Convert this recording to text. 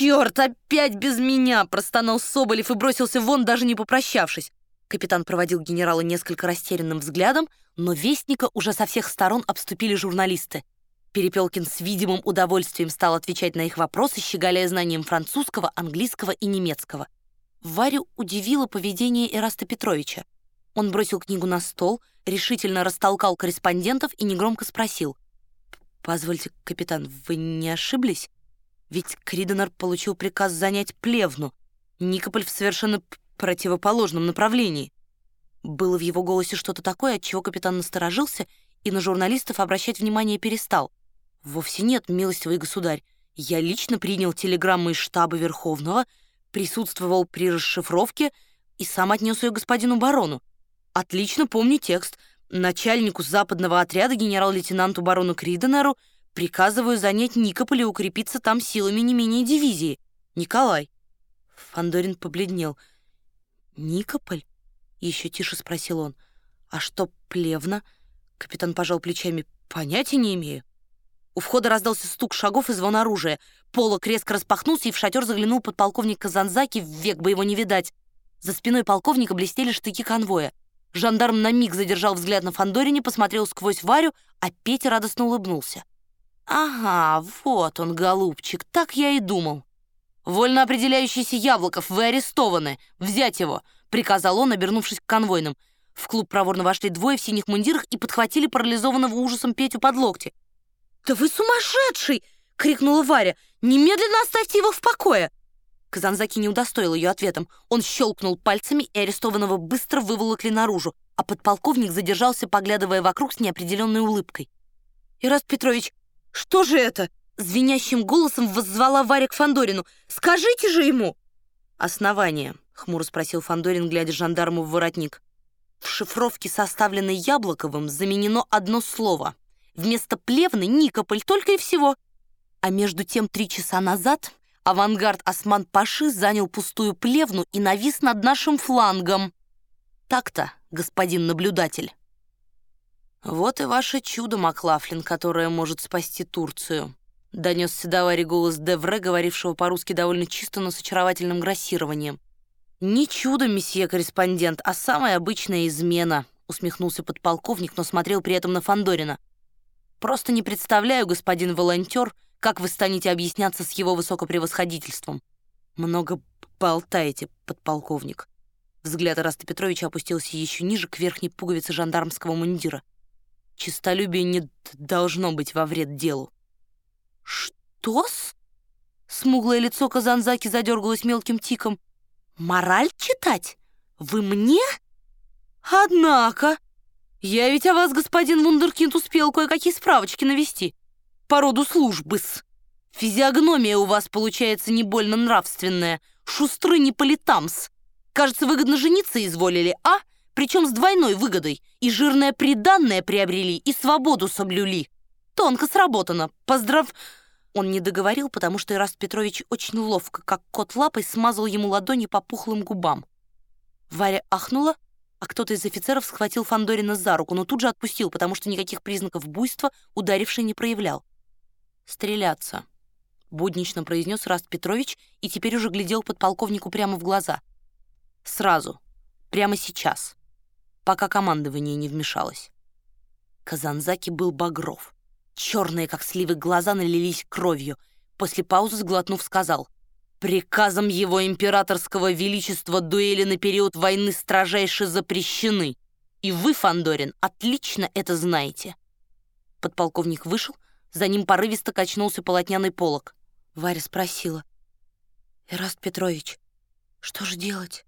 «Черт, опять без меня!» — простонал Соболев и бросился вон, даже не попрощавшись. Капитан проводил генерала несколько растерянным взглядом, но Вестника уже со всех сторон обступили журналисты. Перепелкин с видимым удовольствием стал отвечать на их вопросы, щеголяя знанием французского, английского и немецкого. Варю удивило поведение Эраста Петровича. Он бросил книгу на стол, решительно растолкал корреспондентов и негромко спросил. «Позвольте, капитан, вы не ошиблись? Ведь Криденер получил приказ занять Плевну, Никополь в совершенно противоположном направлении». Было в его голосе что-то такое, от чего капитан насторожился и на журналистов обращать внимание перестал. «Вовсе нет, милостивый государь. Я лично принял телеграммы из штаба Верховного, присутствовал при расшифровке и сам отнес ее господину барону. Отлично помню текст. Начальнику западного отряда генерал-лейтенанту барону Криденеру приказываю занять Никополь и укрепиться там силами не менее дивизии. Николай». Фандорин побледнел. «Никополь?» — еще тише спросил он. «А что, плевно?» Капитан пожал плечами. «Понятия не имею». У входа раздался стук шагов и звон оружия. Полок резко распахнулся, и в шатер заглянул подполковник Казанзаки, век бы его не видать. За спиной полковника блестели штыки конвоя. Жандарм на миг задержал взгляд на Фандорине, посмотрел сквозь Варю, а Петя радостно улыбнулся. «Ага, вот он, голубчик, так я и думал. Вольно определяющийся Яблоков, вы арестованы. Взять его!» — приказал он, обернувшись к конвойным. В клуб проворно вошли двое в синих мундирах и подхватили парализованного ужасом Петю под локти. «Да вы сумасшедший!» — крикнула Варя. «Немедленно оставьте его в покое!» Казанзаки не удостоил ее ответом. Он щелкнул пальцами, и арестованного быстро выволокли наружу, а подполковник задержался, поглядывая вокруг с неопределенной улыбкой. «Ираст Петрович, что же это?» Звенящим голосом воззвала Варя к Фандорину. «Скажите же ему!» «Основание», — хмуро спросил Фандорин, глядя жандарму в воротник. В шифровке, составленной Яблоковым, заменено одно слово. Вместо плевны — Никополь, только и всего. А между тем три часа назад авангард Осман-Паши занял пустую плевну и навис над нашим флангом. Так-то, господин наблюдатель. Вот и ваше чудо, Маклафлин, которое может спасти Турцию. Донесся до Вари голос Девре, говорившего по-русски довольно чисто, но с очаровательным грассированием. «Не чудо, месье-корреспондент, а самая обычная измена», усмехнулся подполковник, но смотрел при этом на Фандорина. «Просто не представляю, господин волонтер, как вы станете объясняться с его высокопревосходительством. Много болтаете, подполковник». Взгляд Раста Петровича опустился еще ниже, к верхней пуговице жандармского мундира. «Чистолюбие не должно быть во вред делу». «Что-с?» Смуглое лицо Казанзаки задергалось мелким тиком. Мораль читать? Вы мне? Однако, я ведь о вас, господин Вундеркинд, успел кое-какие справочки навести. По роду службы-с. Физиогномия у вас получается не больно нравственная. Шустры не по. Кажется, выгодно жениться изволили, а? Причем с двойной выгодой. И жирное приданное приобрели, и свободу соблюли. Тонко сработано. Поздрав... Он не договорил, потому что Ираст Петрович очень ловко, как кот лапой, смазал ему ладони по пухлым губам. Варя ахнула, а кто-то из офицеров схватил Фандорина за руку, но тут же отпустил, потому что никаких признаков буйства ударивший не проявлял. «Стреляться», — буднично произнес Раст Петрович и теперь уже глядел подполковнику прямо в глаза. «Сразу, прямо сейчас, пока командование не вмешалось». Казанзаки был багров. Черные, как сливы, глаза налились кровью. После паузы, сглотнув, сказал. «Приказом его императорского величества дуэли на период войны строжайше запрещены. И вы, Фандорин, отлично это знаете». Подполковник вышел, за ним порывисто качнулся полотняный полог. Варя спросила. «Эраст Петрович, что же делать?»